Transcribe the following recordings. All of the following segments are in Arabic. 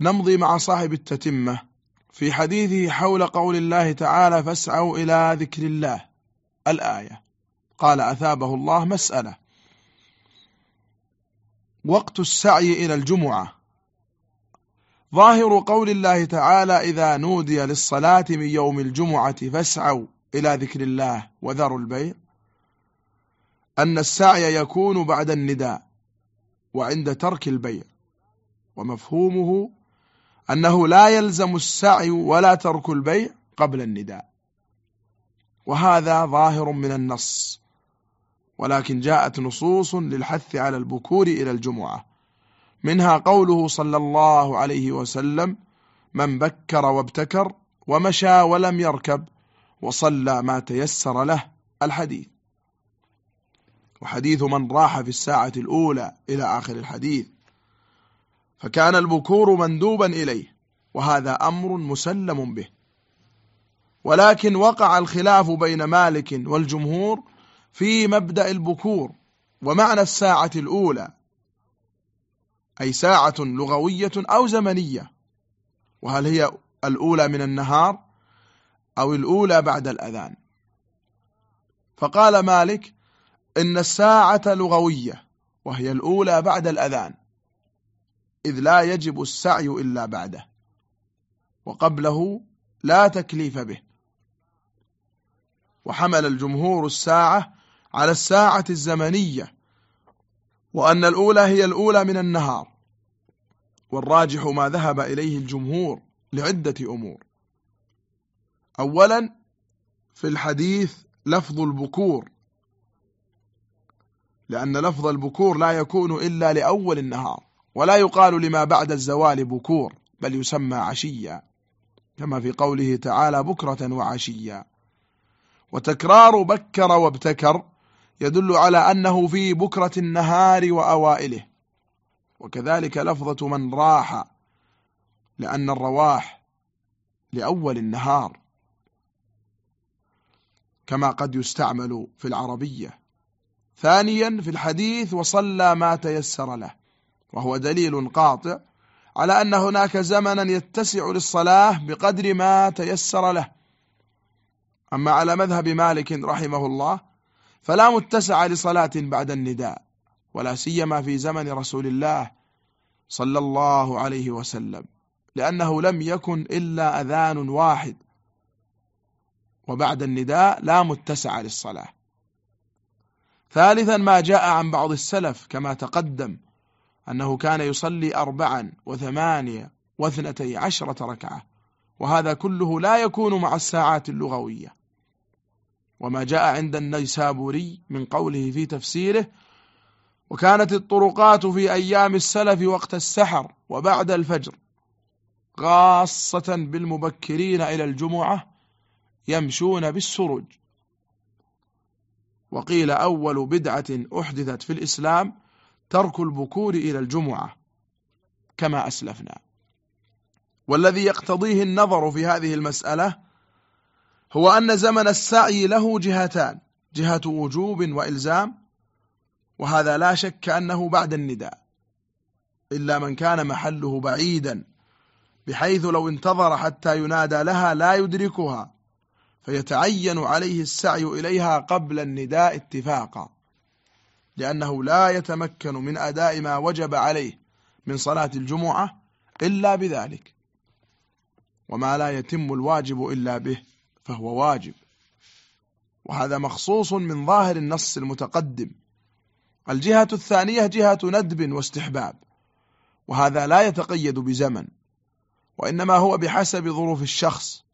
نمضي مع صاحب التتمة في حديثه حول قول الله تعالى فاسعوا إلى ذكر الله. الآية. قال أثابه الله مسألة. وقت السعي إلى الجمعة. ظاهر قول الله تعالى إذا نودي للصلاة من يوم الجمعة فاسعوا إلى ذكر الله وذروا البيع. أن السعي يكون بعد النداء وعند ترك البيع. ومفهومه أنه لا يلزم السعي ولا ترك البيع قبل النداء. وهذا ظاهر من النص ولكن جاءت نصوص للحث على البكور إلى الجمعة. منها قوله صلى الله عليه وسلم من بكر وابتكر ومشى ولم يركب وصلى ما تيسر له الحديث. وحديث من راح في الساعة الأولى إلى آخر الحديث. فكان البكور مندوبا إليه وهذا أمر مسلم به. ولكن وقع الخلاف بين مالك والجمهور في مبدأ البكور ومعنى الساعة الأولى أي ساعة لغوية أو زمنية. وهل هي الأولى من النهار أو الأولى بعد الأذان؟ فقال مالك إن الساعة لغوية وهي الأولى بعد الأذان. إذ لا يجب السعي إلا بعده وقبله لا تكليف به. وحمل الجمهور الساعة على الساعة الزمنية وأن الأولى هي الأولى من النهار. والراجح ما ذهب إليه الجمهور لعدة أمور. أولا في الحديث لفظ البكور لأن لفظ البكور لا يكون إلا لأول النهار. ولا يقال لما بعد الزوال بكور بل يسمى عشيا كما في قوله تعالى بكرة وعشيا. وتكرار بكر وابتكر يدل على أنه في بكرة النهار وأوائله. وكذلك لفظة من راح لأن الرواح لأول النهار. كما قد يستعمل في العربية. ثانيا في الحديث وصلى ما تيسر له. وهو دليل قاطع على أن هناك زمنا يتسع للصلاة بقدر ما تيسر له. أما على مذهب مالك رحمه الله فلا متسع لصلاة بعد النداء ولا سيما في زمن رسول الله صلى الله عليه وسلم لأنه لم يكن إلا أذان واحد. وبعد النداء لا متسع للصلاة. ثالثا ما جاء عن بعض السلف كما تقدم أنه كان يصلي أربعا وثمانية واثنتي عشرة ركعة وهذا كله لا يكون مع الساعات اللغوية. وما جاء عند النيسابوري من قوله في تفسيره وكانت الطرقات في أيام السلف وقت السحر وبعد الفجر خاصة بالمبكرين إلى الجمعة يمشون بالسرج وقيل أول بدعة أحدثت في الإسلام ترك البكور إلى الجمعة كما أسلفنا. والذي يقتضيه النظر في هذه المسألة هو أن زمن السعي له جهتان جهة وجوب وإلزام وهذا لا شك أنه بعد النداء إلا من كان محله بعيدا بحيث لو انتظر حتى ينادى لها لا يدركها فيتعين عليه السعي إليها قبل النداء اتفاقا. لأنه لا يتمكن من أداء ما وجب عليه من صلاة الجمعة إلا بذلك. وما لا يتم الواجب إلا به فهو واجب. وهذا مخصوص من ظاهر النص المتقدم. الجهة الثانية جهة ندب واستحباب. وهذا لا يتقيد بزمن وإنما هو بحسب ظروف الشخص.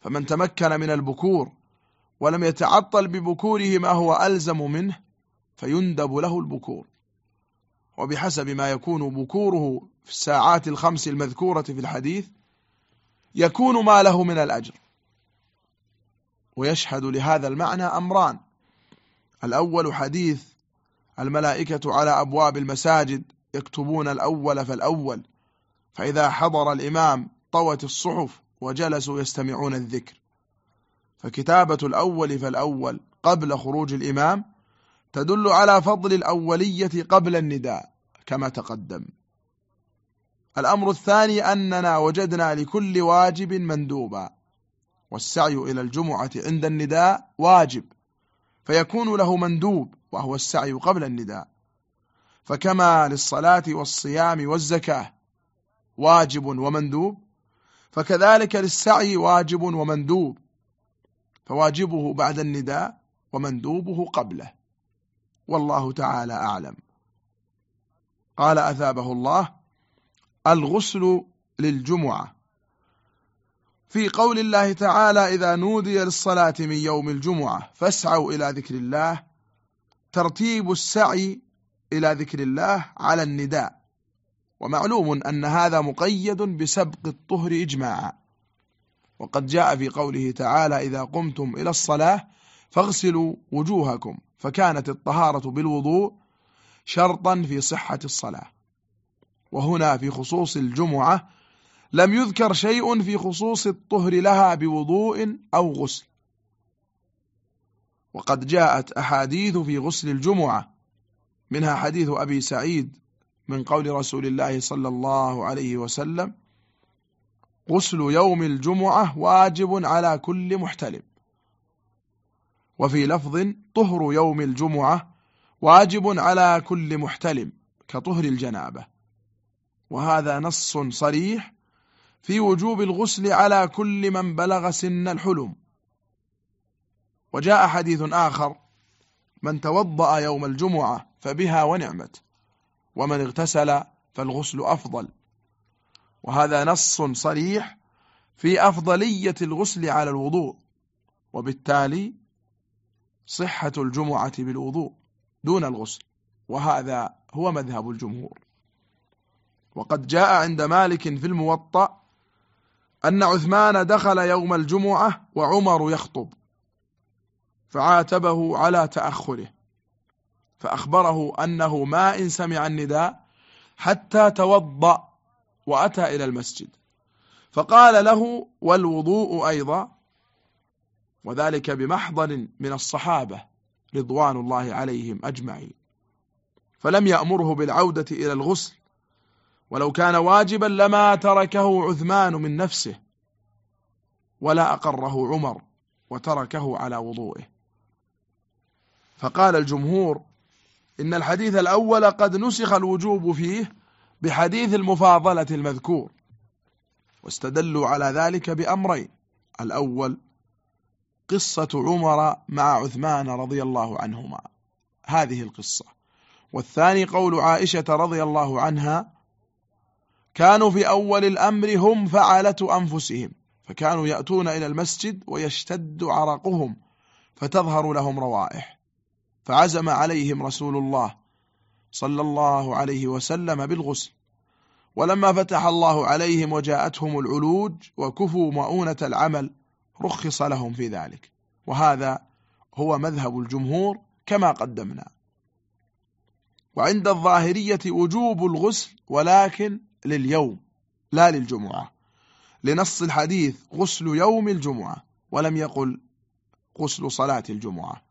فمن تمكن من البكور ولم يتعطل ببكوره ما هو ألزم منه فيندب له البكور. وبحسب ما يكون بكوره في الساعات الخمس المذكورة في الحديث يكون ما له من الأجر. ويشهد لهذا المعنى أمران. الأول حديث الملائكة على أبواب المساجد يكتبون الأول فالأول فإذا حضر الإمام طوت الصحف وجلسوا يستمعون الذكر. فكتابة الأول فالأول قبل خروج الإمام تدل على فضل الأولية قبل النداء كما تقدم. الأمر الثاني أننا وجدنا لكل واجب مندوبا والسعي إلى الجمعة عند النداء واجب فيكون له مندوب وهو السعي قبل النداء. فكما للصلاة والصيام والزكاة واجب ومندوب فكذلك للسعي واجب ومندوب فواجبه بعد النداء ومندوبه قبله. والله تعالى أعلم. قال أثابه الله الغسل للجمعة. في قول الله تعالى إذا نودي للصلاة من يوم الجمعة فاسعوا إلى ذكر الله. ترتيب السعي إلى ذكر الله على النداء. ومعلوم أن هذا مقيد بسبق الطهر إجماعا. وقد جاء في قوله تعالى إذا قمتم إلى الصلاة فاغسلوا وجوهكم. فكانت الطهارة بالوضوء شرطا في صحة الصلاة. وهنا في خصوص الجمعة لم يذكر شيء في خصوص الطهر لها بوضوء أو غسل. وقد جاءت أحاديث في غسل الجمعة منها حديث أبي سعيد من قول رسول الله صلى الله عليه وسلم غسل يوم الجمعة واجب على كل محتلم. وفي لفظ طهر يوم الجمعة واجب على كل محتلم كطهر الجنابة. وهذا نص صريح في وجوب الغسل على كل من بلغ سن الحلم. وجاء حديث آخر من توضأ يوم الجمعة فبها ونعمت ومن اغتسل فالغسل أفضل. وهذا نص صريح في أفضلية الغسل على الوضوء وبالتالي صحة الجمعة بالوضوء دون الغسل وهذا هو مذهب الجمهور. وقد جاء عند مالك في الموطأ أن عثمان دخل يوم الجمعة وعمر يخطب فعاتبه على تأخره فأخبره أنه ما إن سمع النداء حتى توضأ وأتى إلى المسجد. فقال له والوضوء أيضا وذلك بمحضر من الصحابة رضوان الله عليهم أجمعين. فلم يأمره بالعودة إلى الغسل ولو كان واجبا لما تركه عثمان من نفسه ولا أقره عمر وتركه على وضوئه. فقال الجمهور إن الحديث الأول قد نسخ الوجوب فيه بحديث المفاضلة المذكور واستدلوا على ذلك بأمرين الأول قصة عمر مع عثمان رضي الله عنهما. هذه القصة. والثاني قول عائشة رضي الله عنها كانوا في أول الأمر هم فعلة أنفسهم فكانوا يأتون إلى المسجد ويشتد عرقهم فتظهر لهم روائح. فعزم عليهم رسول الله صلى الله عليه وسلم بالغسل. ولما فتح الله عليهم وجاءتهم العلوج وكفوا مؤونة العمل رخص لهم في ذلك. وهذا هو مذهب الجمهور كما قدمنا. وعند الظاهرية وجوب الغسل ولكن لليوم لا للجمعة. لنص الحديث غسل يوم الجمعة ولم يقل غسل صلاة الجمعة.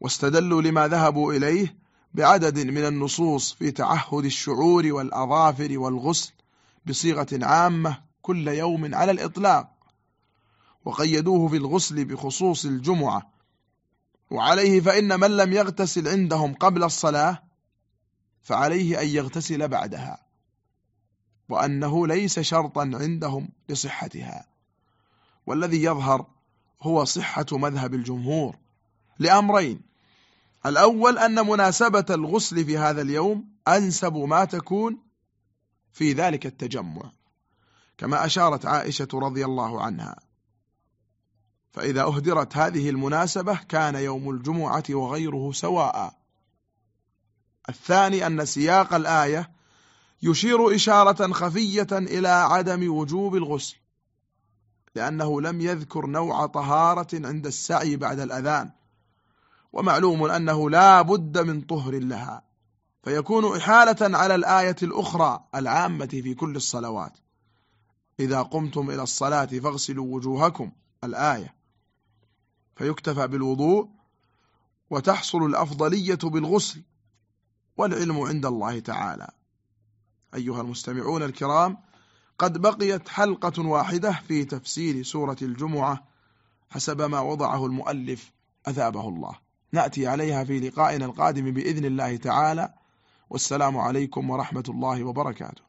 واستدلوا لما ذهبوا إليه بعدد من النصوص في تعهد الشعور والأظافر والغسل بصيغة عامة كل يوم على الإطلاق. وقيدوه في الغسل بخصوص الجمعة. وعليه فإن من لم يغتسل عندهم قبل الصلاة فعليه أن يغتسل بعدها. وأنه ليس شرطا عندهم لصحتها. والذي يظهر هو صحة مذهب الجمهور لأمرين. الأول أن مناسبة الغسل في هذا اليوم أنسب ما تكون في ذلك التجمع كما أشارت عائشة رضي الله عنها. فإذا أهدرت هذه المناسبة كان يوم الجمعة وغيره سواء. الثاني أن سياق الآية يشير إشارة خفية إلى عدم وجوب الغسل لأنه لم يذكر نوع طهارة عند السعي بعد الأذان ومعلوم أنه لا بد من طهر لها فيكون إحالة على الآية الأخرى العامة في كل الصلوات. إذا قمتم إلى الصلاة فاغسلوا وجوهكم الآية. فيكتفى بالوضوء وتحصل الأفضلية بالغسل والعلم عند الله تعالى. أيها المستمعون الكرام قد بقيت حلقة واحدة في تفسير سورة الجمعة حسب ما وضعه المؤلف أثابه الله. نأتي عليها في لقائنا القادم بإذن الله تعالى. والسلام عليكم ورحمة الله وبركاته.